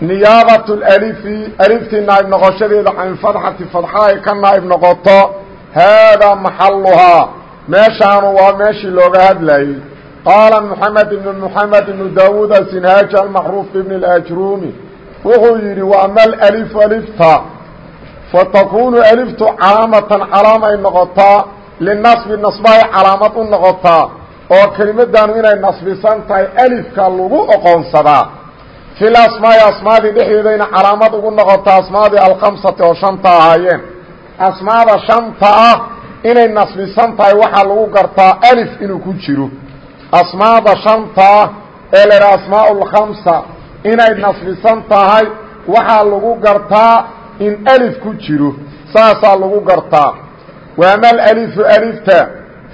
niyaabat lalifi aliftii naa'ib noqoshadeeda can fadxati fadxa ay ka naa'ib noqoto haadaa maxaluhaa meeshaanu waa meeshii looga hadlayey qaala moxamed ibnu moxamed ibnu daawuud asinhaaji almacruuf ibn اlajruumi wuxuu yidhi wa ama alalifu alifta fatakunu aliftu calaamatan calaamay noqotaa linasbi nasbahay calaamad u noqotaa oo kelimadanu inay nasbisan tahay alifka lagu oqoonsadaa fi lasmaai asmaadii dhexdeedayna calaamad ugu noqota asmaadii alkhamsati oo shanta ahaayeen asmaada shanta ah inay nasbisan tahay waxaa lagu gartaa alif inuu ku jiro asmaada shanta ah ee la idhaha asmaa lkhamsa inay nasbisan tahay waxaa lagu gartaa in alif ku jiro saasaa lagu gartaa waama alalifu alifta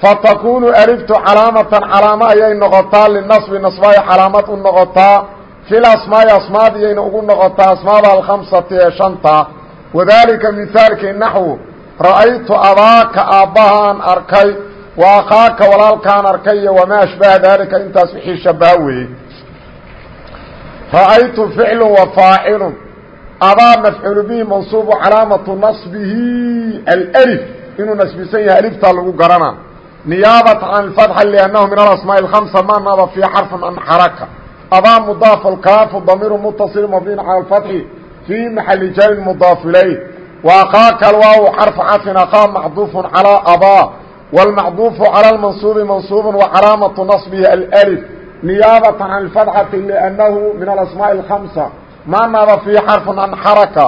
fatakunu aliftu calaamatan calaamo ayay noqotaa linasbi nasbaay calaamad u noqotaa fi lasmaai asmaadiyayna ugu noqotaa asmaada alkhamsati ee shanta. Wadaalika mihaalkii naxwu ra'aytu abaaka aabbahaan arkay wa akhaaka walaalkaan arkay iyo wamaa ashbaha daalika intaas wixii shabaha weeyey ra'aytu ficlu wa faacilun. Abaa mafcuulu bihi mansuubu calaamatu nasbihi alif inuu nasbisan yahay aliftaa lagu garana. Niyaabata can alfatxa liannahu min alasmaaءi alkhamsa ma naba fii xarfin an xaraka abaa mdaaf alkaafu damiiru mutaصil mabniin calى اfatxi fii maxali jarin mudaaf ilayh وakhaaka alwaaw xarfu cadfin akhaa macduufu calىa abaa wاlmacduufu calى اmansuubi mansuub وcalaamaةu naصbihi alأlif niyaabata can اfatxati lأnnahu min alasmaaءi الhamsa ma naba fii xarfin an xaraka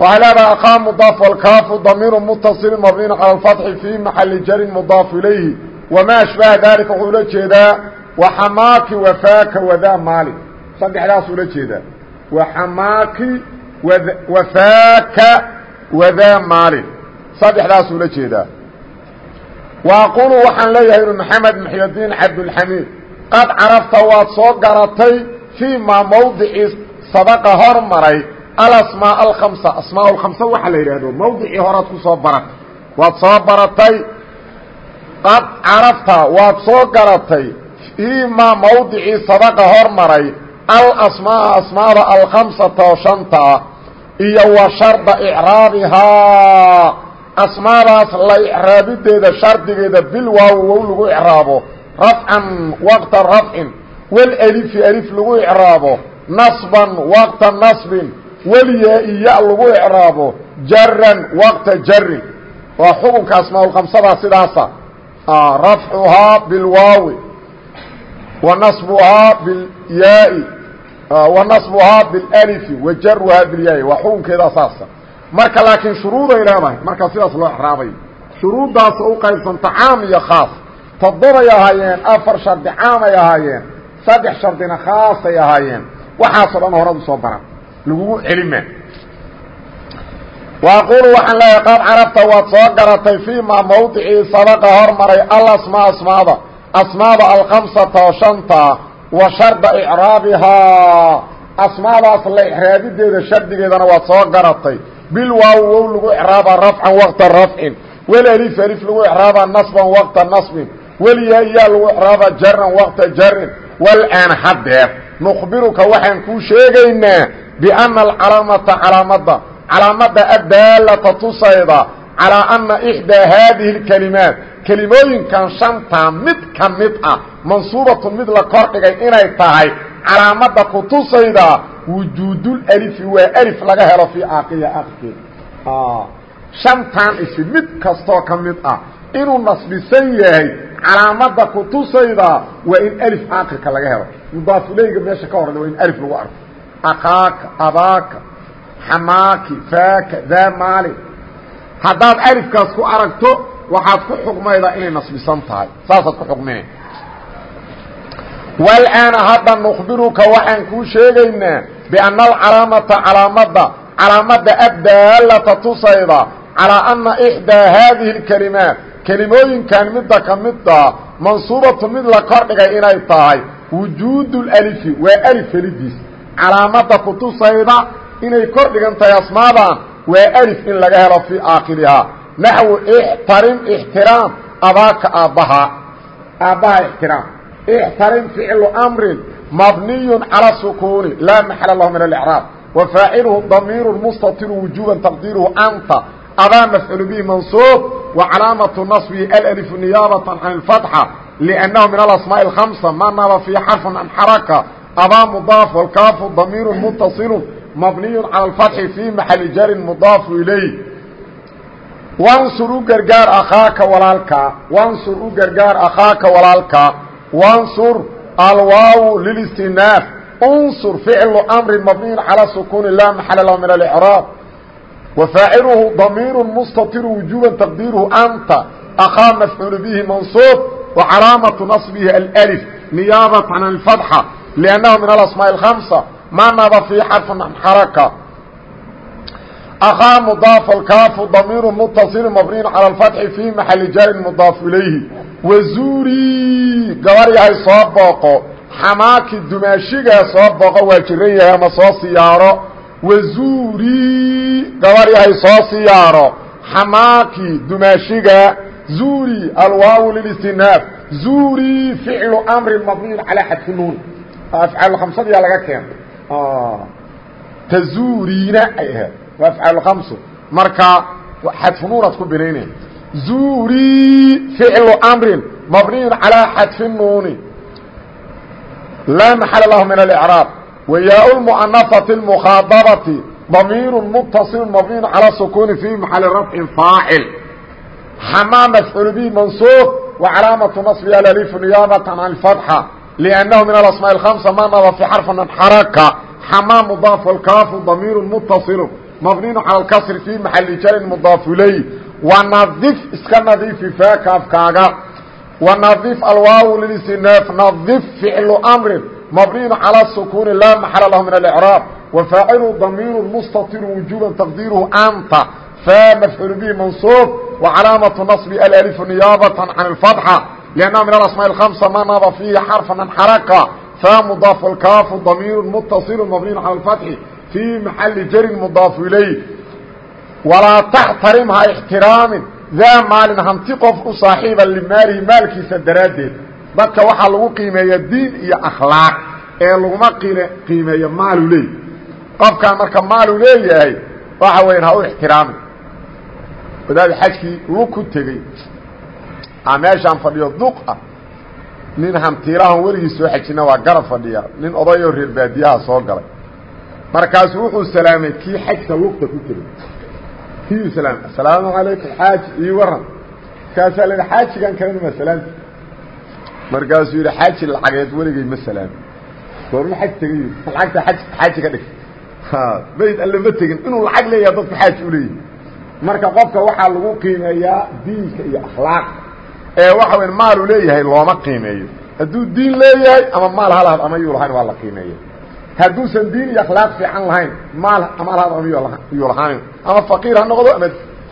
waxay leedahay akhaa mudaaf alkaafu damiiru mutaصil mabniin calى اfatxi fii maxali jarin mudaaf ilayhi wma ashbaha dalika wuxuu ula jeedaa waxamaaki wafaaka wadaa maali saddexdaas ula jeedaa waxamaaki wafaaka wadaa maalin saddexdaas ula jeedaa wa aqulu waxaan leeyahay inu maxamed maxyadiin cabdulxamiid qad carafta waad soo garatay fii maa mawdicii sabaqa hormaray alasmaa alkhamsa. Asmaa alkhamsa waxaa la yidhaahdo mawdicii horaad ku soo baratay. Waad soo baratay qad carafta waad soo garatay fiimaa mawdicii sabaqa hormaray alasmaaa asmaada alkhamsata oo shanta ah iyo wa sharda icraabihaa asmaadaas la icraabideeda shardigeeda bil waaw wow lagu icraabo rafcan waqta rafcin. Walelifi elif lagu icraabo nasban waqta nasbin. Walyaa-i ya lagu icraabo jaran waqta jarin waa xukunka asmaaulkhamsadaa sidaasa. Rafcuhaa bilwaawi ونصبhaa bاlyaai وaنصبhaa bاlألفi وajarhaa bاlyaai waa xukunkeeda saasa marka laakiin shuruuday leedahay marka sidaas loo exraabayo shuruuddaas u qaybsanta caam iyo khaas toddobay ahaayeen afar shardi caamay ahaayeen saddex shardina khaasay ahaayeen waxaasoo dhan horad usoo baran lagugu celima وأquل waxaan leeyahay qad carabta waad soo garatay فيi ma mawdicii sabaqa hormaray alasmaa asmaada asmaada alkhamsata oo shanta wa sharda icraabihaa asmaadaas la icraabideeda shardigeedana waad soo garatay bil waaw wow lagu icraabaa rafcan waqta rafcin welelif elif lagu icraabaa nasban waqta nasbin weliyaa iyaa lagu icraabaa jaran waqta jarin walaan hadeer nukhbiruka waxaan kuu sheegaynaa biana alcalaamata calaamadda calaamadda addaalata tusayda calىa ana ixdaa haadihi اkelimaat kelimooyinkan shantaa mid ka mid ah mansuubatun mid la kor dhigay inay tahay calaamada kutusayda wujuudulalifi waa alif laga helo fii aakiriha akhirkeeda shantan isi mid kastoo ka mid ah inuu nasbisan yahay calaamada kutusayda waa in alif aakhirka laga helo. Mudaafuleyga meesha ka horeyda waa in alif lagu arko. Akaaka abaaka xamaaki faaka daa maali haddaad alifkaas ku aragto waxaad ku xukmaydaa inay nasbisan tahay. Saasaad ku xukmine walaana hadda nukhbiruka waxaan kuu sheegaynaa bianna alcalaamata calaamada calaamada addaalata tusayda calaa anna ixdaa haadihi اlkelimaat kelimooyinkan midda ka mida mansuubatu mid la kordhigay inay tahay wujuud اlalifi waa alif helidiis calaamada kutusayda inay kor dhigan tahay asmaadan waa alif in laga helo fii aakhirihaa naxwu ixtarim ixtiraam abaaka aabbaha aabbaha ixtiraam ixtarim ficlu amrin mabniy calى sukuuni laa maxala lahu min alicraab wa faaciluhu damiiru mustatiru wujuban taqdiiruhu anta adaa mafculu bihi mansuub wa calaamatu naصbihi alalifu niyaabatan can اlfatxa liannahu min alasmaaءi اhamsa ma naba fii xarfin an xaraka adaa mudaaf walkaafu damiiru mutasilu mabniy calى اfatxi fii maxali jarin mudaafu ilayh wansur u gargaar akhaaka walaalkaa wansur u gargaar akhaaka walaalkaa wansur alwaaw lilistinaaf unsur ficlu amri mabniyin calى sukuuni laa maxala lahu min alicraab wa faaciluhu damiiru mustatiru wujuban taqdiiruhu anta akhaa mafcuulu bihi mansuub wa calaamatu naصbihi alأlif niyaabatan can اlfatxa liannahu min alasmaaءi اhamsa ma naba fii xarfin xaraka akaa mudaafa alkaafu damiiru mutasili mabniin cala alfatxi fii maxali jarin mudaafu ilayhi wazuuri gabaryahay soo booqo xamaaki dumaashigaa soo booqo waa jiran yahay ama soo siyaaro wazuuri gabaryahay soo siyaaro xamaaki dumaashiga zuuri alwaaw lilistinaaf zuuri ficlu amrin mabniin calaa xadfi nuun afcaal khamsadiyaa laga keena tazuuriina ay ahayd waa afcaal khamsu marka xadfu nuunaad ku binaynaya zuuri ficlu amrin mabniyu calىa xadfi nuuni laa maxala lahu min alicraab wayaa lmu'anafati اlmukhaadabati damiiru mutaصilu mabniyu calى sukuuni fii maxali rafcin faacil xamaa mafcuul bihi mansuub wa calaamatu naصbi alalifu niyaabatan can اfatxa liannahu min alasmaaءi اhamsa ma naba fi xarfan xaraka xamaa mudaaf alkaafu damiiru mutasilu mabniyu calى اlkasri fii maxali jarin mudaaf ilay wanadif iska nadiifi faaka afkaaga wanadif alwaaw lilistinaaf nadif ficlu amrin mabniyu calى sukuuni laa maxala lahu min alicraab wafaacilu damiiru mustatiru wujuban taqdiiruhu anta fa mafcuul bihi mansuub wacalaamatu naصbi alalifu niyaabatan can اlfatxa liannaha min alasmaaء اhamsa ma naba fiihi xarfa an xaraka fa mudaaf alkaafu damiiru mutasilu mabniyu calى اfatxi fii maxali jarin mudaafu ilayh walaa taxtarim ha ixtiraamin daa maalin hanti qof u saaxiiba limaalihi maalkiisa daraaddeed dadka waxaa lagu qiimeeya diin iyo akhlaaq ee laguma qiimeeyo maalu leey qofkaan marka maalu leeyahay waxa weyan ha u ixtiraamin wadaadi xajkii lug ku tegey a meeshaan fadhiyo duq ah. Nin hantiilahan weligii soo xajina waa garab fadhiya. Nin odayoo reer baadiyaha soo galay. Markaasu wuxuu salaamay kii xajka lugta ku tegey asalaamu alaykum xaaji ii waran markaasaa la xaajigan kalena ma salaamti markaasuu yidhi xaaji lacageed weligay ma salaami. Goorma xaj tegay lacagta aj xaaji ka dhig bayd alle ma tegin inuu lacag leeyaha dadku xaaji uleeyihi marka qofka waxaa lagu qiimeeyaa diinka iyo akhlaaq ee waxa weya maalu leeyahay looma qiimeeyo. Hadduu diin leeyahay ama maal halahad ama yuu lahayn waa la qiimeeya hadduusan diin iyo akhlaaq fiican lahayn maal ama alhad ama yuu lahayn ama faqiir ha noqdo ama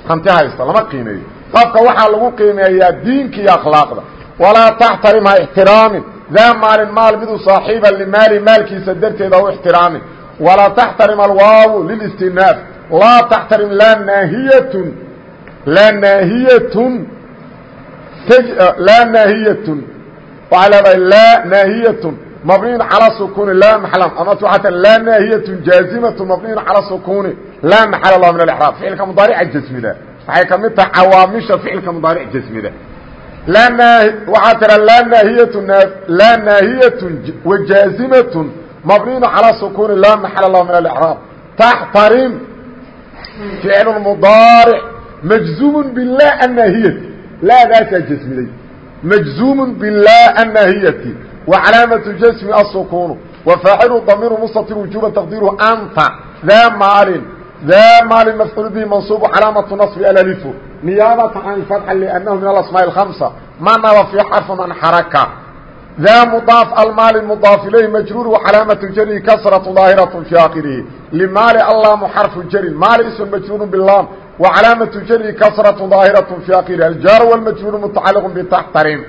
hanti haysto lama qiimeeyo. Qofka waxaa lagu qiimeeyaa diinka iyo akhlaaqda. Walaa taxtarim ha ixtiraamin. Daa maalin maal miduu saaxiiba limaali maalkiisa darteeda u ixtiraamin. Walaa taxtarim alwaawu lilistinaaf laa taxtarim laa naahiyatun. Laa naahiyatun Eh, laa naahiyatun waxaa leedahay laa naahiyatun mabniyun calaa sukuuni laa maxlan ama waxaa laa naahiyatun jaazimatu mabniyun calaa sukuuni laa maxala lah min alexraab ficilka mudaarica jasmida waxay ka mid tahay cawaamisha ficilka mudaaric jasmida waxaa tira laa naahiyatun laa naahiyatun wajaazimatun mabniyun calaa sukuuni laa maxala lah min alexraab taxtarim ficilmudaaric majzuumun bilaa annaahiyati laadaasaa jasmiday majzuumun bilaa annaahiyati وcلاaمة جسم السكون وفاaعل ضمير مستطر وجوبا تقديره أنت ذا mاaل ذا mاaل مفعول به منصوب علامة نصب الألف نيابة عن الفتح لأنه من الأسماء الخمسة ما نب في حرف من حركة daa mudaaf almaali mudaaf ilayhi majruur wacalaamatu jarihi kasratu daahiratu fi akhirihi limaali allaamu xarfu jarin maali ism majruuru bilaam wacalaamatu jarihi kasratu daahiratu fi akhirihi aljaar wاlmajruuru mutacaliq btaxtarin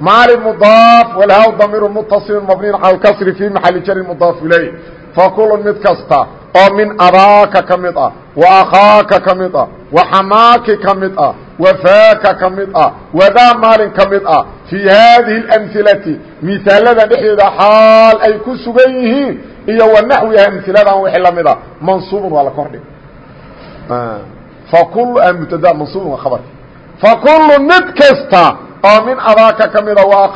maali mudaaf walhaw damiiru mutaصilu mabniin cala اlkasri fi maxali jarin mudaaf ilayh fakulu mid kasta oo min abaaka ka mid ah wa akhaaka ka mid ah wa xamaaki ka mid ah wafaaka ka mid ah wadaa maalin ka mid ah fii haadihi اlamhilati misaalada dhexdeeda xaal ay ku sugan yihiin iyo wa naxwiha amhiladan wixii la mid a mansuubun waa la kordhig mubtada mansuubun waa khabarka fakulu mid kasta oo min abaaka ka mida wa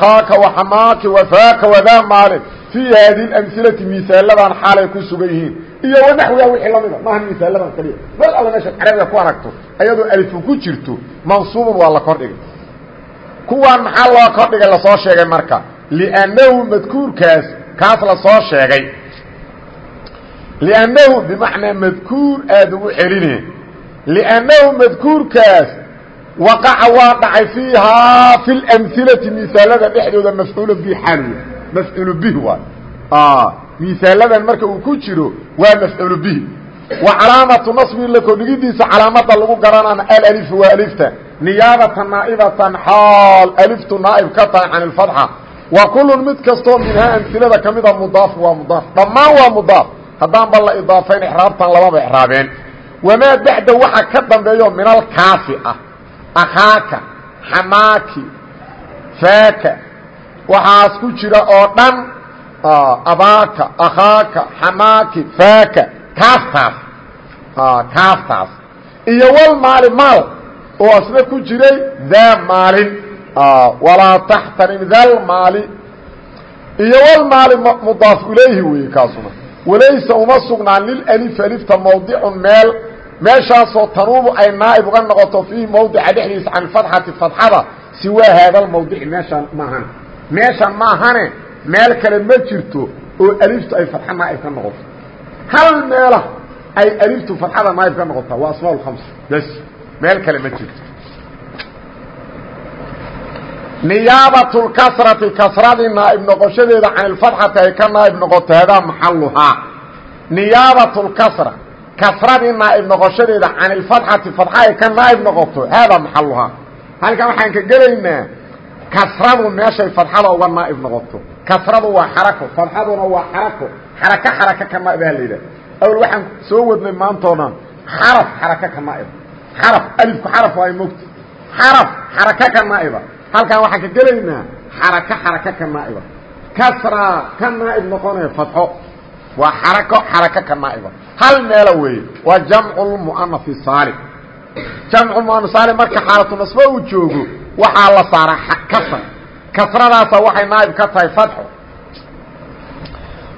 xamaaki wafaaka wadaa maalin fii haadihi اlamhilati misaaladan xaal ay ku sugan yihiin. Iyo wanaxwiha wixii la mida maaha meel alla meeshaad carabiga ku aragto ayadoo alifu ku jirto mansuubun waa la kordhigay. Kuwaan maxaa loo kordhigay la soo sheegay marka? Liannahu madkuurkaas kaas la soo sheegay. Liannahu bimacnaa madkuur aada ugu celine liannahu madkuurkaas waqaca waa dhacay fiihaa fi lamhilati misaalada dhexdooda mafcuula bi xaalw mafcuulu bih waay misaaladan marka uu ku jiro waa mafcuulu bihi wa calaamatu nasbi la kordhigidiisa calaamada lagu garanana alalifu waa alifta niyaabatan naa'ibatan xaal aliftu naa'ib ka tahay can ilfatxa wa kullun mid kastoo minhaa amhilada ka mida mudaaf waa mudaaf dhammaan waa mudaaf haddaan wamaa baxda waxa ka dambeeyo min alkaafi ah akhaaka xamaaki faaka waxaas ku jira oo dhan abaaka akhaaka xamaaki faaka kaaftaas kaaftaas iyo wal maali maal oo asna ku jiray daa maalin walaa taxtarim dal maali iyo wal maali mudaaf ilayhi weeye kaasuna walaysa uma sugnaan lilalifi alifta mawdicun meel meeshaasoo tanuubu ay naa'ib uga noqoto fiihi mawdica dhexdiisa can fatxati fatxada siwaa haada lmawdici meeshaan maahan. Meeshan maahane meel kale ma jirto oo aliftu ay fatxa naa'ib ka noqoto. Hal meela ay aliftu fatxada naa'ib ka noqotaa waa asmaa lkhams bas meel kale ma jirto niyaabaة اkasrati kasradii naaib noqoshadeeda can اfatxati ay ka naaib noqoto hadaa maxaluhaa niyaabaة اkasra kasradii naaib noqoshadeeda can اfatxati fatxa ay ka naaib noqoto haadaa maxaluhaa halkan waxaan ka gelaynaa kasradu meeshay fatxada uga naaib noqoto kasradu waa xarako fatxaduna waa xarako xarako xaraka ka naaib ha la yidhah awel waxaan soo wadnay maantoo dhan xaraf xaraka ka naaib xaraf alifku xaraf waa mogta xaraf xaraka ka naa'iba halkan waxaan ka gelaynaa xarako xarako ka naa'iba kasraa ka naa'ib noqonaya fatxo. Waa xarako xarako ka naa'iba hal meelo weeye waa jamcu lmu'anafi saalim jamcu mu'anaf saalim marka xaalatu nasbo uu joogo waxaa la saaraa kasra. Kasradaasa waxay naa'ib ka tahay fatxo.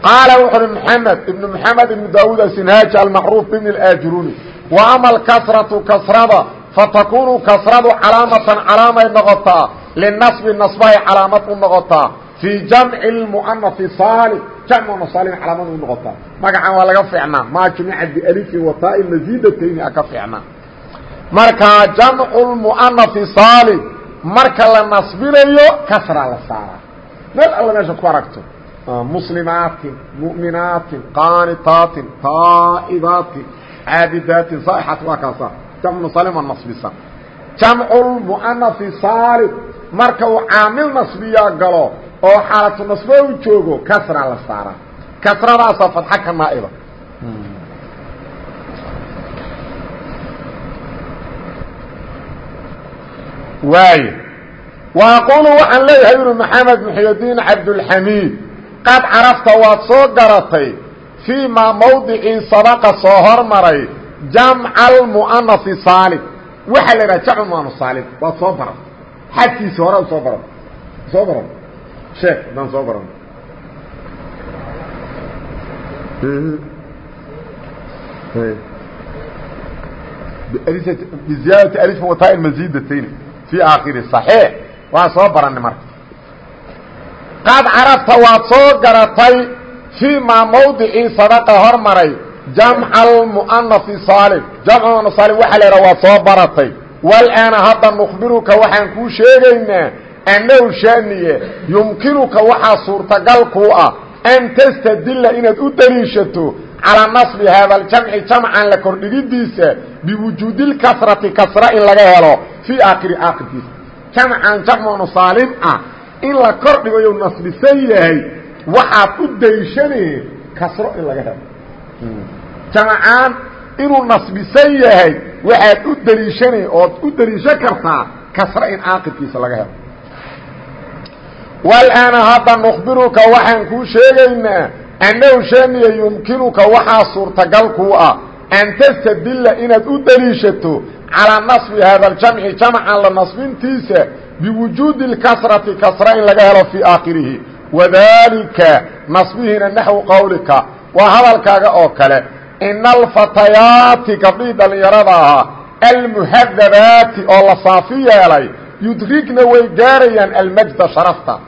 Qaala wuxu uhi mxamed ibnu mxamed ibnu daawuud asinhaaji almacruuf bibn اlaajuruni wa ama alkasratu kasrada fatakunu kasradu calaamatan calaamay noqotaa linasbi nasbahay calaamad u noqotaa fii jamci muanai saalim jamc saalim calaamad u noqotaa magacan waa laga fiicnaa maa jumica bialifin wataa-in masiidatayni a ka fiicnaa markaa jamcu muanai saalim marka la nasbinayo kasraa la saaraa meel alla meesha ku aragto muslimaatin mu'minaatin qaanitaatin taa'ibaatin caabidaatin saaixaatin waa kaasa jamcu salima nasbisan jamcu mu'anafi saalim marka uu caamil nasbiyaa galo oo xaalatu nasbo u joogo kasraa la saaraa kasradaasa fadxa ka naa'iba. Waay wa aqulu waxaan leeyahay uri maxamed muxydiin cabdulxamiid qad carafta waad soo garatay fii maa mawdicii sabaqa soo hormaray jamca almu'anafi saalim waxaa la idhaha jamcu mu'anaf saalim waad soo baran. Xadkiisi hore soo baran. Soo baran. Sheek haddaan soo baran. Biziyaadati alifin wataa maziidatayn fii aakhiri صaxiix waan soo baranay marka. Qad carabta waad soo garatay fii maa mawdicii sadaqa hormaray jamca almu'anafi saalim jamcu mu'anaf saalim waxaa la idhaha waad soo baratay. Walaana hadda nukhbiruka waxaan kuu sheegaynaa annahu shaaniye yumkinuka waxaa suurtagal kuu ah an tastadilla inaad u daliishato calaa nasbi haada aljamci jamcan la kordhigidiisa biwujuudilkasrati kasra in laga helo fii aakhiri aakhirkiisa jamcan jamcunu saalim ah in la kordhigayo nasbisan yahay waxaad u daliishanee kasro in laga helo jamcaan inuu nasbisan yahay waxaad u daliishanay ood u daliishan kartaa kasro in aakhirkiisa laga helo. Walaana hadda nukhbiruka waxaan kuu sheegaynaa annahu shaniya yumkinuka waxaa suurtagal kuu ah an tastadilla inaad u deliishato calaa nasbi haada aljamci jamcan la nasbintiisa biwujuudi اlkasrati kasra in laga helo fii aakhirihi. Wadaalika nasbihiina naxwu qowlika waa hadalkaaga oo kale ina alfatayaati gabdhihii dhallinyarada ahaa almuhadabaati oo la saafi yeelay yudrigna way gaarayaan almajda sharafta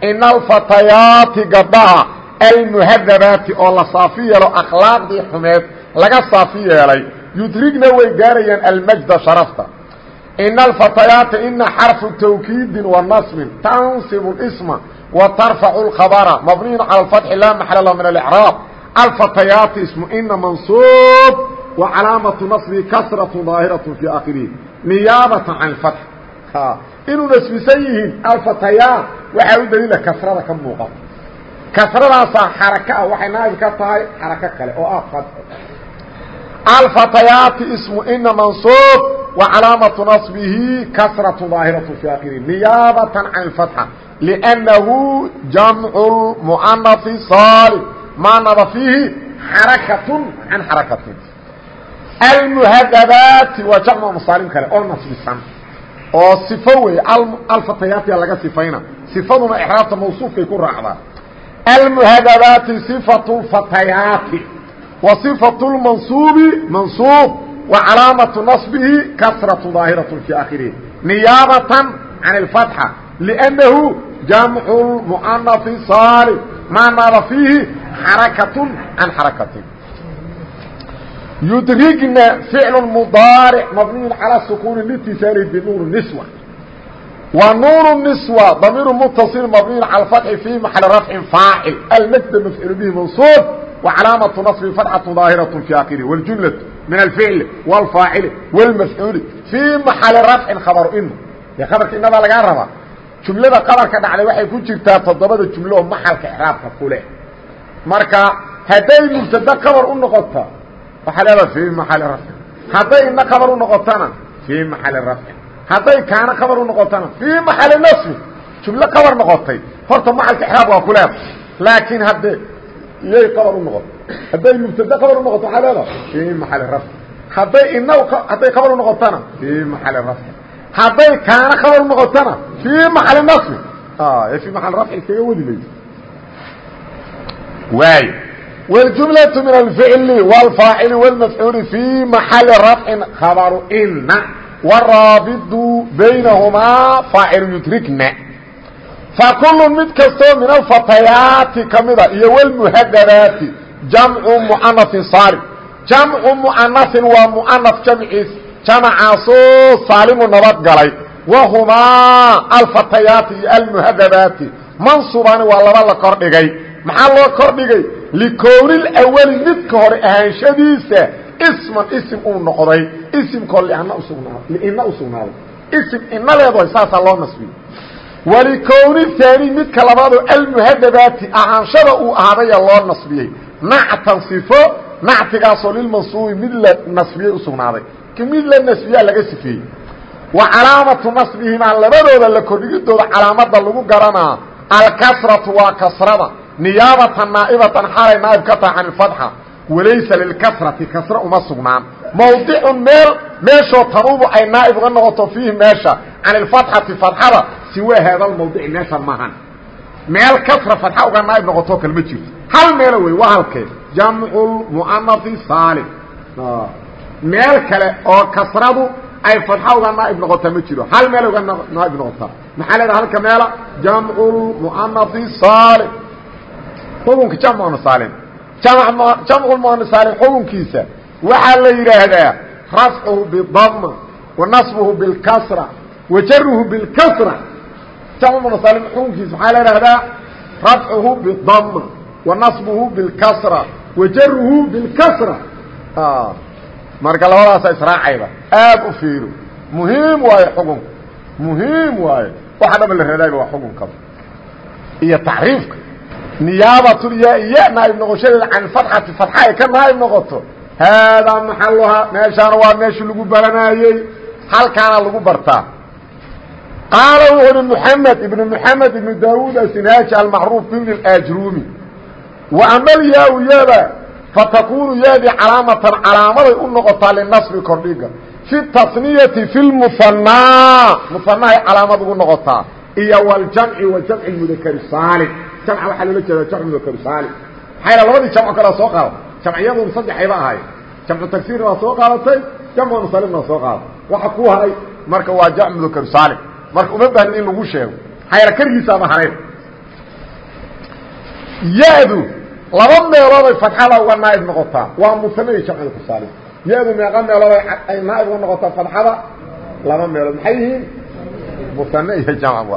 ina alfatayaati gabdhaha almuhadabaati oo la saafi yeelo akhlaaqdii xumeed laga saafi yeelay yudrigna way gaarayaan almajda sharafta ina alfatayaati ina xarfu tawkiidin wa nasbin tansibu اsma wa tarfacu اlkhabara mabniyu cala اfatxi laa maxala lah min alicraab alfatayaati ismu ina mansuub wa calaamatu nasbihi kasratu daahiraة fii aakhirihi niyaabata can اfatx inuu nasbisan yihiin alfatayaat waxaa u daliila kasrada ka muuqata kasradaasaa xaraka ah waxay naa'ib ka tahay xarako kale oo ah fatxo alfatayaati ismu ina mansuub wa calaamatu naصbihi kasratu daahiratu fi akhiri niyaabatan can اfatxa liأnnahu jamcu muanafi saalim maanaba fiihi xarakatun can xarakatin almuhadabaati waa jamcu masaalim kale oo nasbisan oo صifo wey alfatayaatiya laga sifayna صifaduna exraabta mawsuufkay ku raacdaa almuhadabaati صifaة الfatayaati wa صifaة اlmansuubi mansuub wa calaamaةu naصbihi kasraة ظaahiraة fي akhirihi niyaabatan can اlfatxa لأnnahu jamcu muanafi saalim maa naaba fiihi xarakaة can xarakatin yudrigna ficl mdaarc mabniy calى sukuni litisaalihi binuun niswa wa nuun niswa damiir mutaصil mabniy calى fatxi fii maxali rafcin faacil almsd mafcul bihi mansuub wa calaamaةu naصbi fatxaة daahiraة fi akhirih wاljumlaة min alficli wاlfaacili wاlmafcuuli fii maxali rafcin khabaru in dee khabarka inadaa lagaa rabaa jumlada qabarka dhacday waxay ku jirtaa toddobada jumlo oo maxalka ixraabka ku leh marka hadday mubtada qabar u noqota waxaa leedaha fii maxali rafcin hadday ina khabar u noqotana fii maxali rafcin hadday kaana khabar u noqotana fii maxali nasbi. Jumlo khabar noqotay. Horta maxalka exraab waa ku leeda laakiin haddee iyay khabar u noqoto hadday mubtada khabar u noqoto waxaa leedaha fii maxali rafcin hadday ina hadday khabar u noqotana fii maxali rafcin hadday kaana khabar u noqotana fii maxali nasbi. Fii maxali rafci iskaga wadi mayso waay والجملة من الفعل والفاaعل والمفعول في محل رفع خبر إن والرابط بينهmaa فاaعل يdركna فكل mid kastoo من الفتيaaتi kamida iyo والمهdبaaتi جمع مؤنث صاaلم جمع مؤنث waa مؤنث جمعiis جمعaasoo saaلمu nabad galay وهmaa الفتيaaتi iyo المهdبaaتi منصuبani waa laba la kor dhigay maxaa loo kor dhigay likownilawali midka hore ahaanshadiisa isman isim uu noqday. Isimkoo lina usugnaaday liina u sugnaaday. Isim ina leedahay saasaa loo nasbiyey walikowni haani midka labaadoo almuhadabaati ahaanshada uu ahaadaya loo nasbiyey. Nactan sifo nactigaasoo lilmansuubi mid la nasbiyey usugnaaday mid la nasbiyaa laga sifeeyey wa calaamatu nasbihimaa labadooda la kordhigidooda calaamada lagu garanaa. Alkasratu waa kasrada niyaabatan naaibatan xaalay naaib ka tahay can اfatxa walaysa lilkasrati kasra uma sugnaan. Mawdicun meel meeshoo tanuubu ay naaib uga noqoto fiihi meesha can اfatxati fatxada siwa haada mawdici meesha maahan. Meel kasra fatxa uga naaib noqotoo kale ma jirto. Hal meelo wey waa halkee jamcu muanafi saalim meel kale oo kasradu ay fatxa uga naaib noqotaa ma jiro. Hal meel uga naaib noqotaa maxaa leedaha xukunka jamcunasaalin jamculmuanasaalin xukunkiisa waxaa la yidhaahdaa rafcuhu bidama wa nasbuhu bilkasra wa jaruhu bilkasra. Jamcu munasalim xukunkiisa maxaa la ihahdaa rafcuhu bidama wa nasbuhu bilkasra wa jaruhu bilkasra. Marka labadaasa israacayda aad u fiiro muhiim waayo xukunka muhiim waayo. Waxa dhaba la radayba waa xukunkaba iyo tacriifka niyaabatulyaa ya naaib noqoshadeeda can fatxati fatxa ay ka naaib noqoto. Haadaa maxaluhaa meeshaana waa meeshii lagu baranaayey halkaana lagu bartaa. Qaala wuxu uhi mxamed ibn mxamed ibn daawuud asinhaaji almacruuf bibn ajrumi wa amalyaa yada fatakunu yaadii calaamatan calaamaday u noqotaa linasbi kordhiga. Fi tasniyati fi lmusanaa musanahay calaamad ugu noqotaa. Iyo wljamci wa jamci mudakari saalim jamca waxaa loola jeeda jamc mudakari saalim maxaa labadii jamco kalea soo qaada jamciyadun saddexayba ahay. Jamcu tagsiirna waa soo qaadatay jamcu musalimna waa soo qaadatay. Waxa ku haray marka waa jamc mudakari saalim marka uma baahnin in lagu sheego. Maxaa yal keligiisaama harayn. Ya-du laba meelooday fatxada uga naaib noqotaa. Waa musane iyo jamcu mudakari saalim ya-du meeqa meelood ay naaib uga noqotaa fatxada laba meelood. Maxay yihiin? Musane iyo jamc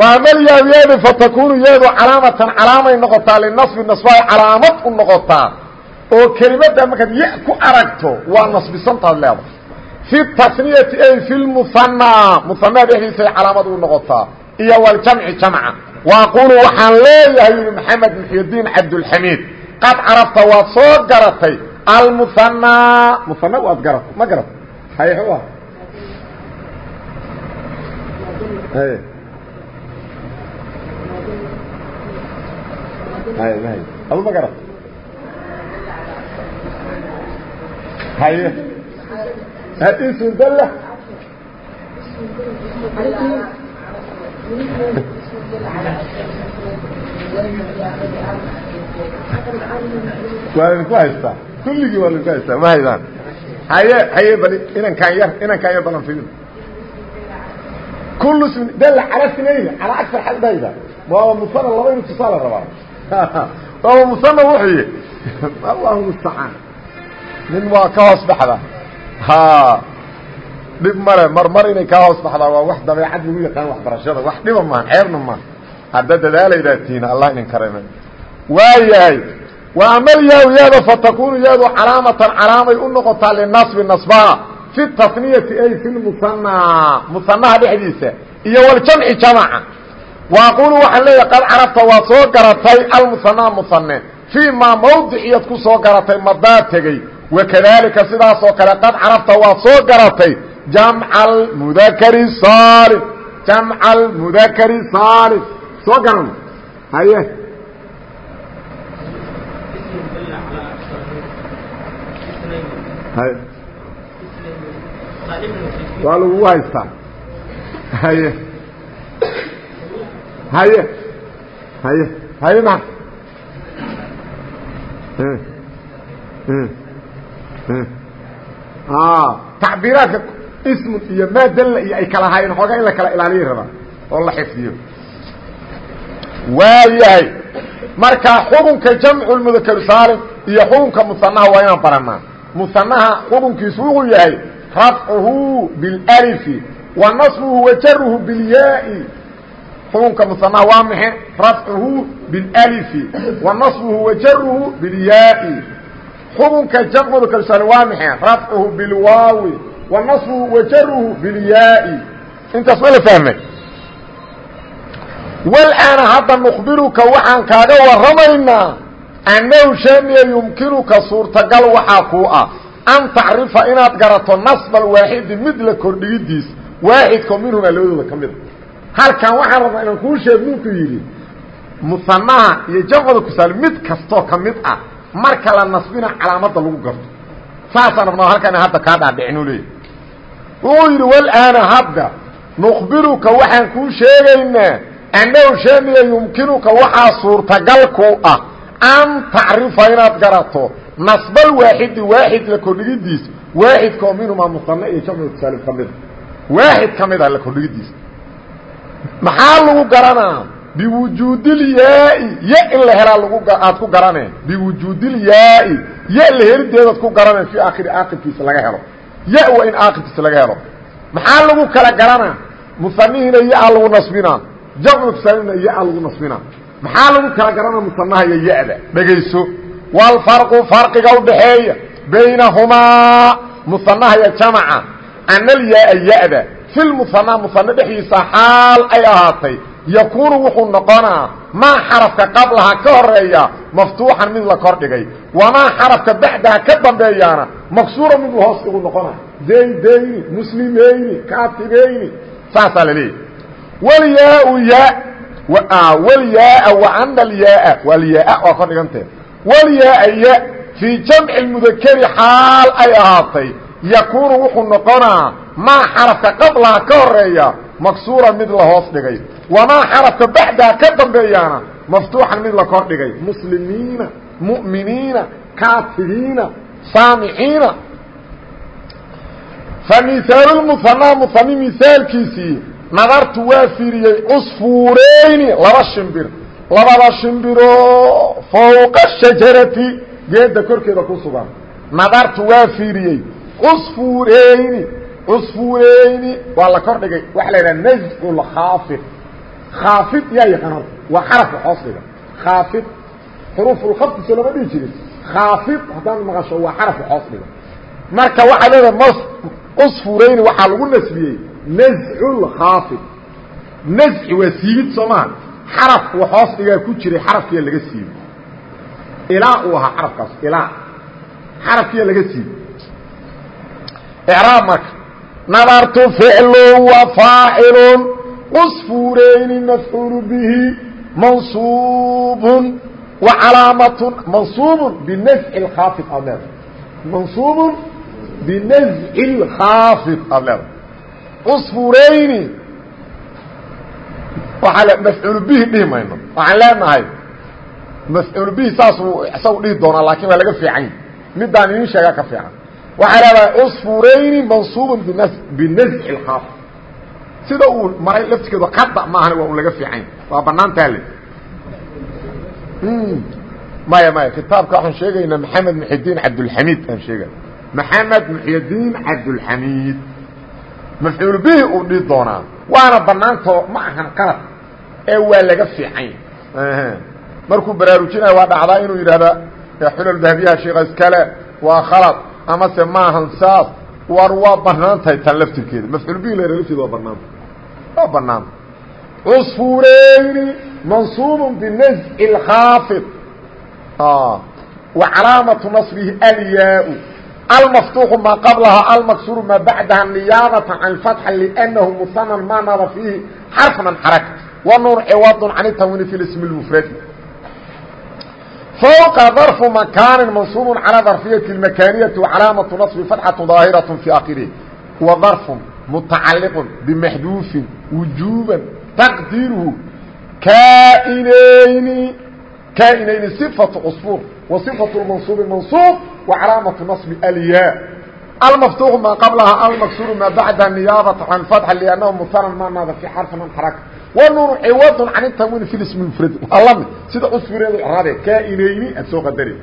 waamalyaawyaadu fatakunu yeedu calaamatan calaamay noqotaa linasbi nasbaay calaamad u noqotaa. Oo kelimadda markaad ya ku aragto waa nasbisantaad leedahay. Fi tasniyati ay fi lmuhanaa muhanaa dhexdiisay calaamad u noqotaa. Iyo waljamci jamca. Waaqulu waxaan leeyahay yui maxamed muxyidiin cabdulxamiid qad carafta waad soo garatay almuhanaa muhana waad garat ma garat hayxu ah adu ma garat haye ism dl waa idinku haystaa kulligii waa idinku haystaa ma haydaan haye haye bal inankaan yar inankaan yar balan fiil kul ism dl cala snayn cala agar xagdayda waa musana laba inu tusaala rabaa waaba musana wuxuy allahu mustacaan nin waa ka hoos baxda. Ha. Dhib male mar mar inay kaa hoos baxdaa waa wax dabeecad lagu yaqaan waxbarashada wax dhiba maaha ceebna maaha hadda dadaalaydaa tiina allah idin karame waayahay wa amal yaa yaada fatakunu yaadu calaamatan calaamay u noqotaa linasbi nasbaa fi tasniyati ay fi lmusanaa musanaha dhexdiisa iyo waljamci jamaca waaqulu waxaan leeyahay qad carabta waad soo garatay almusanaa musane fii maa mawdiciyaad ku soo garatay madaa tegey. Wakadaalika sidaasoo kale qad carabta waad soo garatay jamca almudakari saalim jamca almudakari saalim soo garan. Haye. Waa lagugu haystaa haye haye haye haye ma tacbiiraadka ismun iyo maa dalla iyo ay kala haayeen xoogaa in la kala ilaaliya rabaa oo la xifdiyo. Waa yahay marka xukunka jamcu mudakar saalim iyo xukunka musanaha waa inaan baranaa. Musanaha xukunkiisu wuxuu yahay rafcuhu bilalifi wa nasbuhu wa jaruhu bilyaai xukunka musanaha waa maxe rafcuhu bilalifi wa nasbuhu wa jaruhu bilyaai xukunka jamcu mudakar saalim waa maxe rafcuhu bilwaawi wa nasbuhu wa jaruhu bilyaai intaas ma la fahmay walaana hadda nukhbiruka waxaan kaaga warramaynaa annahu shaniya yumkinuka suurtagal waxaa kuu ah an tacrifa inaad garato nasba alwaaxidi mid la kordhigidiis waaxidkoo minhumaa labadooda ka mida halkan waxaan rabnaa inaan kuu sheeg ninkuu yidhi musanaha iyo jamcada kusaal mid kastoo ka mid ah marka la nasbina calaamadda lagu garto. Saasaan rabnaa halkan hadda kaa dhaadhicinu leeyahy wuxuu yidhi walaana hadda nukhbiruka waxaan kuu sheegaynaa annahu shaniya yumkinuka waxaa suurtagal ku ah an tacrifa inaad garato nasbal waaxidi waaxid la kordhigidiis waaxidkoo minhumaa musane iyo jamcu kusaalim ka mida waaxid ka ah la kordhigidiisa maxaa lagu garanaa biwujuudilyaai. Ya in la helaa lagu aad ku garaneen biwujuudilyaai. Ya la helideedaad ku garaneen fii aakhiri aakirkiisa laga helo. Ya waa in aakirkiisa laga helo. Maxaa lagu kala garanaa musanihiina ya-a lagu nasbinaa. Jamcu saalimna ya lagu nasbina maxaa lagu kala garana musanaha iyo ya-da? Dhegayso. Wlfarqu farqiga udhaxeeya baynahumaa musanaha iyo jamaca. Analyaa ya-da fi lmusanaa musano dhexdiisa xaal ay ahaatay. Yakuunu wuxuu noqonaa maa xarafka qablaha ka horreeya maftuuxan mid la kordhigay wamaa xarafka baxdaha ka dambeeyaana maksuura mid la hoos dhigu noqona zaydayni muslimayni kaatibeyni saasaa la leeyahy wlyaa ya wlyaa وana اlyaa wlyaa waa ka dhigantee. Wlyaa ya fii jamci mudakeri xaal ay ahaatay. Yakuunu wuxuu noqonaa maa xarafka qablaha ka horreeya maksuura mid la hoos dhigay. Wamaa xarafka baxdaha ka dambeeyaana maftuuxan mid la kor dhigay. Muslimiina mu'miniina kaatibiina saamiciina. Fa miثaalu muhanaa muhani misaalkiisii nadartu waa fiiriyey cusfuureyni laba shimbir. Labada shimbiroo fowqa shajarati geedda korkeeda ku sugan. Nadartu waa fiiriyey cusfuureyni cusfuureyni waa la kor dhigay. Waxaa la yidhaha nazcu lkhaafid khaafid yaa yaqaan waa xarafka hoos dhiga khaafid xuruufulkhafdiso lama dhihi jirin. Khaafid haddaad maqasho waa xarafka hoos dhiga marka waxaa leedahay m cusfuureyni waxaa lagu nasbiyey. Nazculkhaafid nazci waa siibid soo maha xaraf wa hoos dhigaa ku jiray xarafkiya laga siibi ilaa uu ahaa xarafkaas. Ilaa. Xarafkiya laga siibi icraab marka nadartu ficlu wa faacilun cusfuureyni mafcuulu bihi mansuubun wa calaamatun mansuubun binazci اlkhaafid aad leedahay mansuubun binazci اlkhaafid aad leedahay cusfurayni waaa mafcuul bihi dhihi mayno waxaan leenahay mafcuul bihi saasuu isagu dhihi doonaa laakiin waa laga fiican midaan idin sheegaa ka fiican waxaa leedahay cusfurayni mansuubun binazci اlkhaaf sida uu maray laftigeedu kada maahan waa un laga fiican waa banaantaa le maya maya kitaabka waxaan sheegaynaa maxamed muxidiin cabdulxamiid aan sheegay maxamed muxyidiin cabdulxamiid. Mafcuul bihi uu dhihi doonaa waana banaanto ma ahan qalad ee waa laga fiican markuu baraarujinayo waa dhacdaa inuu yidhahda xulal dahabiyaha sheekha iskale waa khalad amase maahan saas war waa banaan tahay tan laftirkeeda mafcuul bihi la lafteeda waa banaanta waa banaanta cusfureyni mansuub binazci اlkhaafid wa calaamatu naصbihi alyaa almaftuuxu maa qablaha almaksuru maa bacdaha niyaabata can fatxa lأnnahu musanan ma naba fiihi xarfan xaraka wa nuun ciwadun can itamwiini fi ismi اmufradi fوqa ظarfu makaanin mansuub calى ظarfiyati اmakaniyati wacalaamatu naصbi fatxatu ظaahiraة fi akhirihi wa ظarfu mutacaliq bimaxduufin wujuuba taqdiiruhu kainayni kainayni صfaة cصfuur wa صfaة اmansuubi mansuub وcalaamaة naصb alya almaftuuq maa qablaha almaksuru maa bacda niyaabata can fatxa lأnnahu muhanan ma naada fi xarfin an wnun ciwadun can intamwin ilism mufradi waa la mid sida usfureedu iraabee kaainayni aad soo qadari.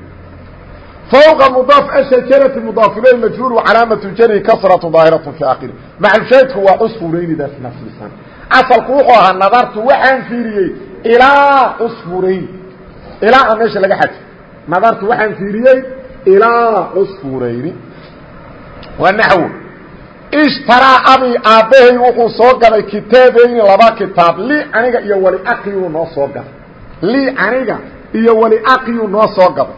Fawqa mudaaf ashajarati mudaaf ilay majruur wacalaamatu jari kasratu daahiratu fi akhiri maclushaydku waa usfuraynidaas nafsisan asalku wuxuu ahaa nadartu waxaan fiiriyey ilaa usfurayn ilaa meesha laga xaji nadartu waxaan fiiriyey ilaa usfurayni waa naxwo ishtaraa abi aabbahay wuxuu soo gaday kitaabayni laba kitaab lii aniga iyo wali aqiyuu noo soo gaday lii aniga iyo wali aqiyuu noo soo gaday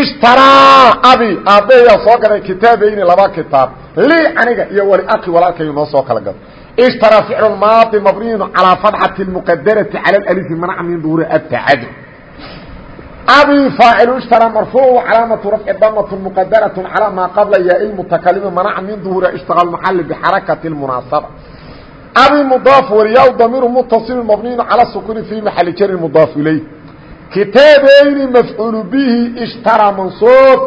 ishtaraa abi aabbahayaa soo gaday kitaabayni laba kitaab lii aniga iyo wali aqi walaalkayu noo soo kala gaday ishtaraa ficlu maadi mabniyun calaa fadxati muqadarati cala alfi manaca min duhuri atacadu abi faacil ishtara marfuuc calaamatu rafci damatu muqadaraة calى maa qabla yaa ilmutakalimi manaca min duhuri ishtaqa maxali bxarakati munaasaba abi mudaaf waliyaa damiiru mutasilu mabniyu calى sukuni fi maxali jari mudaaf ilayh kitaabayni mafcuul bihi ishtara mansuub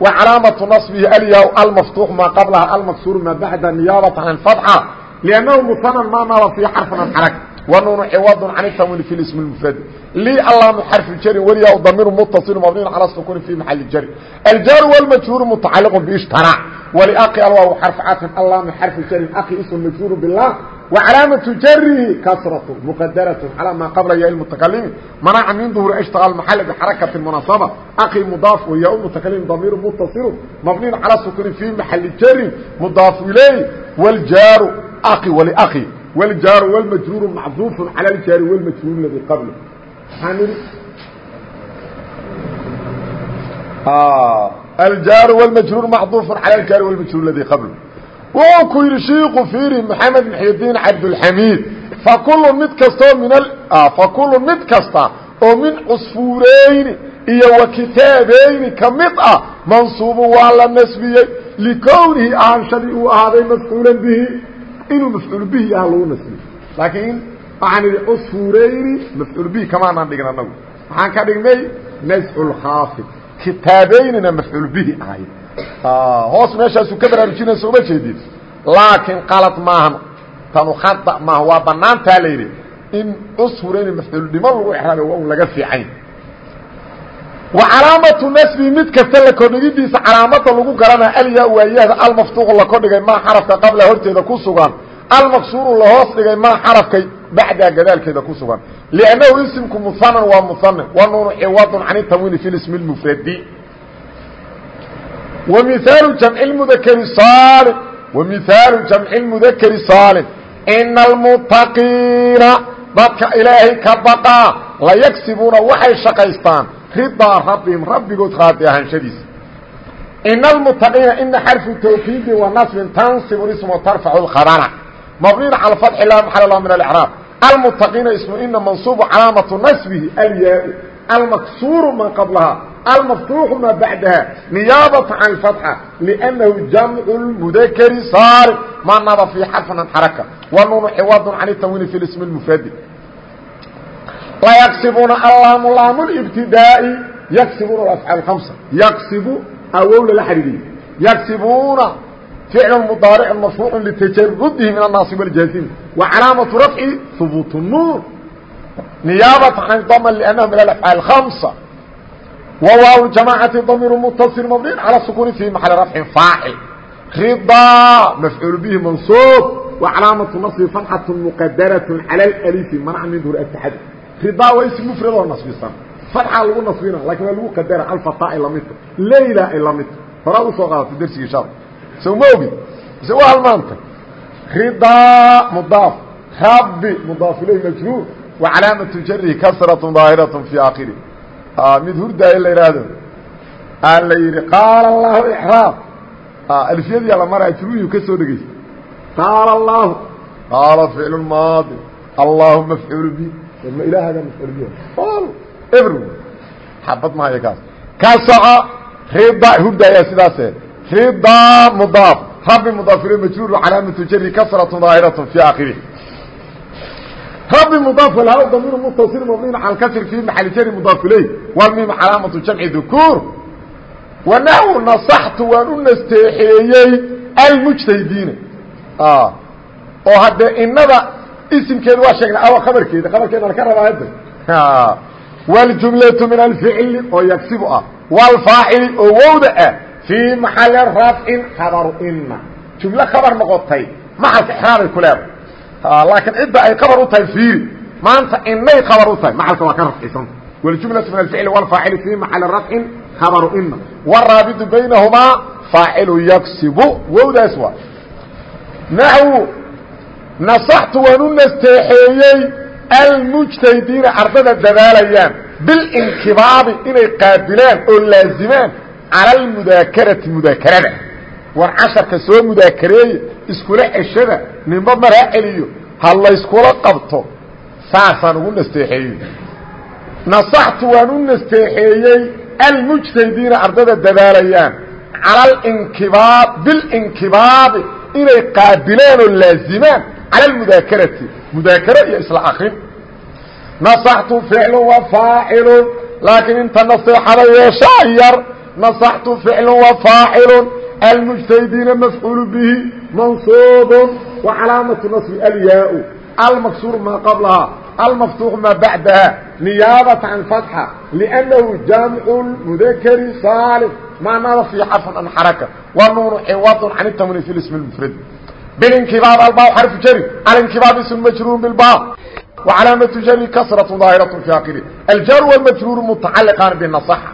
wa calaamatu naصbihi alyaa almaftuux maa qablaha almaksuur maa bacda niyaabata can fatxa liannahu musanan maa naaba fi xarfan an xaraka wnunu ciwadun can tamwil fi ism mufrad. Lii allamu xarfu jari weliyaa damiru mutasilu mabniyu cala sukuni fi maxali jari. Aljaru wlmajhuuru mutacaliqu biishtara waliaqi alwaaw xarfu casin allamu xarfu jarin aqi ismu majhuuru bilah wacalaamatu jarihi kasratu muqadaratun calaa maa qabla yaa mutakalimi manaca min duhuri ashtaqa almaxali bixarakati munasaba aqi mudaaf wayaa mutakalimi damiru mutasilu mabniyun cala sukuni fi maxali jarin mudaaf iley wljaaru aqi waliaqi wاljaaru wاlmajruuru macduufu calى اljaari wاlmajruur ladii qabla aljaaru wاlmajruur macduufu calى اljaari wاlmajruur ladii qabla wuxuu ku yidhi shiiku fiiri maxamed muxyidiin cabdulxamiid fakulu mid kastoo min fakulu mid kasta oo min cusfuureyni iyo wa kitaabayni ka mid ah mansuubun waa la nasbiyey likownihi ahaanshadii uu ahaaday mafcuulan bihi inuu mafcuul bihi aha lagu nasbiyey laakiin waxaan idhi cusfuureyni mafcuul bihi kamaanaan dhigin anagu waxaan ka dhignay nasculkhaafid kitaabeynina mafcuul bihi ahayd hoos meeshaasu ka baraarujinaysa uma jeedid laakiin qalad maahan tanu khada maaha waa banaantaa la yidhi in cusfurayni mafcuulnimo lagu exraabay waa un laga fiicayn wa calaamatu nasbi mid kasta la kordhigidiisa calaamada lagu garanaa alya waa yahda almaftuuqu la kordhigay maa xarafka qabla horteeda ku sugan. Almaqsuuru la hoos dhigay maa xarafkay bacdaa gadaalkeeda ku sugan. Liannahu isimku muhanan waa muhanan wa nuunu ciwadun can itamwiini fi ismi lmufradi wa miaalu jamci mudakri saalim wa mihaalu jamci lmudakeri saalim ina almutaqiina dadka ilaahay ka baqaa la yagsibuuna waxay shaqaystaan riضىa rabihim rabbigood raadi ahaanshadiisa إن المتقيiنa إنa xرفu توkيidi ونصب تنصب اسم وترفع الخبر مبني على فتح لا محل له من الإعراب المتقيiنa اسم إن منصوب cلاaمة نصبه الياء المكسور من قبلها المفتوح ما بعدها نيابة عن الفتحة لأنه جمع المذكر صارم ما نضى في حرف عن حركة والنون حواض عن التنوين في الاسم المفرد لا يكسبون اللام اللام الابتدائي يكسبون الأفعال الخمسة يكسب أول لحريري يكسبون فعل مضارع مرفوع لتجرده من الناصب والجازم وعلامة رفعه ثبوت النور نيابة عن الضمن لأنه من الأفعال الخمسة وواو الجماعة ضمير متصل مبني على السكون في محل رفع فاعل رضا مفعول به منصوب وعلامة النصب فتحة مقدرة على الألف ridaa waa ism mfradoo nasbisan fatxaa lagu nasbina laakiin waa lagu qadara alfataa ay lamidta leyla ay lamidta horaa u soo qaadatay darsigii shaab sow ma ogid mise u halmaantay ridaa mudaaf. Rabbi mudaaf ilayh majruur. Wa calaamatu jarihi kasratun daahiratun fii aakhiri. Ah, mid hurdaayo la ihaahdo aa la yidhi qaala allaahu ixraab ah, alfiyadiyaa la maraa juruyuu ka soo dhegeysta qaala allaahu. Qaala ficlu maadi. Allaahuma fcul bi ma ilaahagaa mafcuul bi every xabad maayo kaas ka soco rida hurdaayaa sidaase rida mudaaf rabbi mudaaf ile majruur calaamatu jari kasratu daahiratu fi aakhirih رب مضاف لها ضمير متصل مبني على الكسر في محل جر مضاف إليه والميم علامة جمع ذكور ونحو نصحت وان نستحيي المجتهدين اه oo hadde inada isimkeedu waa sheegnay aw khabarkeeda khabarkeeda la ka rabaa hadda. Waljumlatu min alficli oo yagsibu ah. Walfaacili oo wowda ah. Fii maxali rafcin khabaru ina jumlo khabar noqotay. Maxalka ixraabay ku leedahay. Laakiin cidda ay qabar u tahay fiiri. Maanta inay qabar u tahay. Maxalka waa ka rafcisanta waljumlatu min alficli wاlfaacili fii maxali rafcin khabaru ina waraabidu baynahumaa faacilu yagsibu wowdaas waa. Naxwu nasaxtu waan u nasteexeeyey almujtahidiina ardada dadaalayaan bilinkibaabi inay qaabilaan oo laazimaan cala almudaakarati mudaakarada. War casharka soo mudaakareeye iskula ceshada ninba mar ha celiyo ha layskula qabto saasaan ugu nasteexeeyey. Nasaxtu waan u nasteexeeyey almujtahidiina ardada dadaalayaan cala alinkibaab bilinkibaabi inay qaabilaan oo laazimaan calى mudaakarati mudaakaro iyo isla akrin nasaxtu ficlu wa faacilu laakiin inta naseexada yeeshaa yar nasaxtu ficlu wa faacilu almujtahidiina mafcuulu bihi mansuubun wa calaamatu nasbi alyaau almaksuuru maa qablaha almaftuuxu maa bacdaha niyaabata can fatxa liannahu jaamicu mudakari saalim maanada fii xarfin an xaraka wa nuunu ciwadun can itamni fi ismi mufradi binkibab alba xarfu jari. Alinkibaab ism majruur bilba wacalaamatu jari kasratu daahiratu fi akiri aljar wlmajruur mutacaliqan binasaxa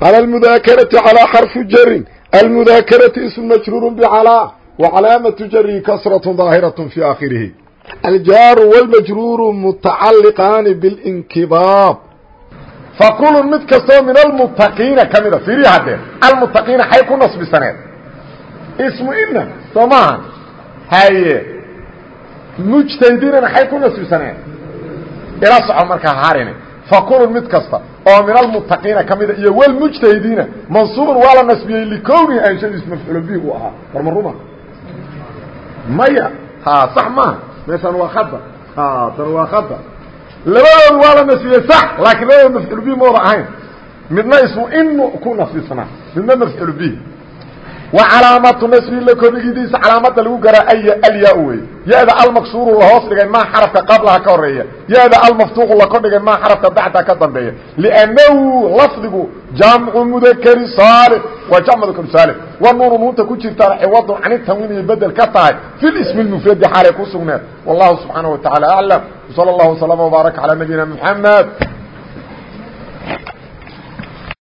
cala almudaakarati calaa xarfu jarin. Almudaakarati ism majruur bicalaa. Wacalaamatu jari kasratu daahiratu fi akhirihi aljaaru wاlmajruuru mutacaliqaani biاlinkibaab fakulun mid kastoo min almuttaqiina ka mida. Fiiri haddee almuttaqiina xay ku nasbisaneed ismu ina soo maaha haye mujtahidinana xay ku nasbisaneed ila soco markaa harin fakulun mid kasta oo min almutaqiina ka mida iyo wlmujtahidiina mansuuban waa la nasbiyey likownihi anshadiis mafcuul bih uu ahaa warmaruma maya ha sax maaha meeshan waa khada tan waa khada labadoodu waa la nasbiyey sax laakiin labadooda mafcuul bih mooda ahayn midna ismu inu ku nasbisnaa midna mafcuul bih wacalaamatu nasri la kordhigidiisa calaamada lagu garaa ay alyaa wey ya-da almaksuuru lahoos dhigay maa xarafka qablaha ka horreeya ya-da almaftuuqu la kordhigay maa xarafka bacda ka dambeeya. Liannahu lafdigu jamcu mudakari saalix. Waa jamc mudakari saalix. Wa nuunu nuunta ku jirtaana ciwadun cani tanwiin iyo bedel ka tahay fi lismi lmufradi xaalay ku sugneed wallahu subxaanaه wa tacaala aclam sala اllahu wslama wbaaraka calaa nabiyina mxamed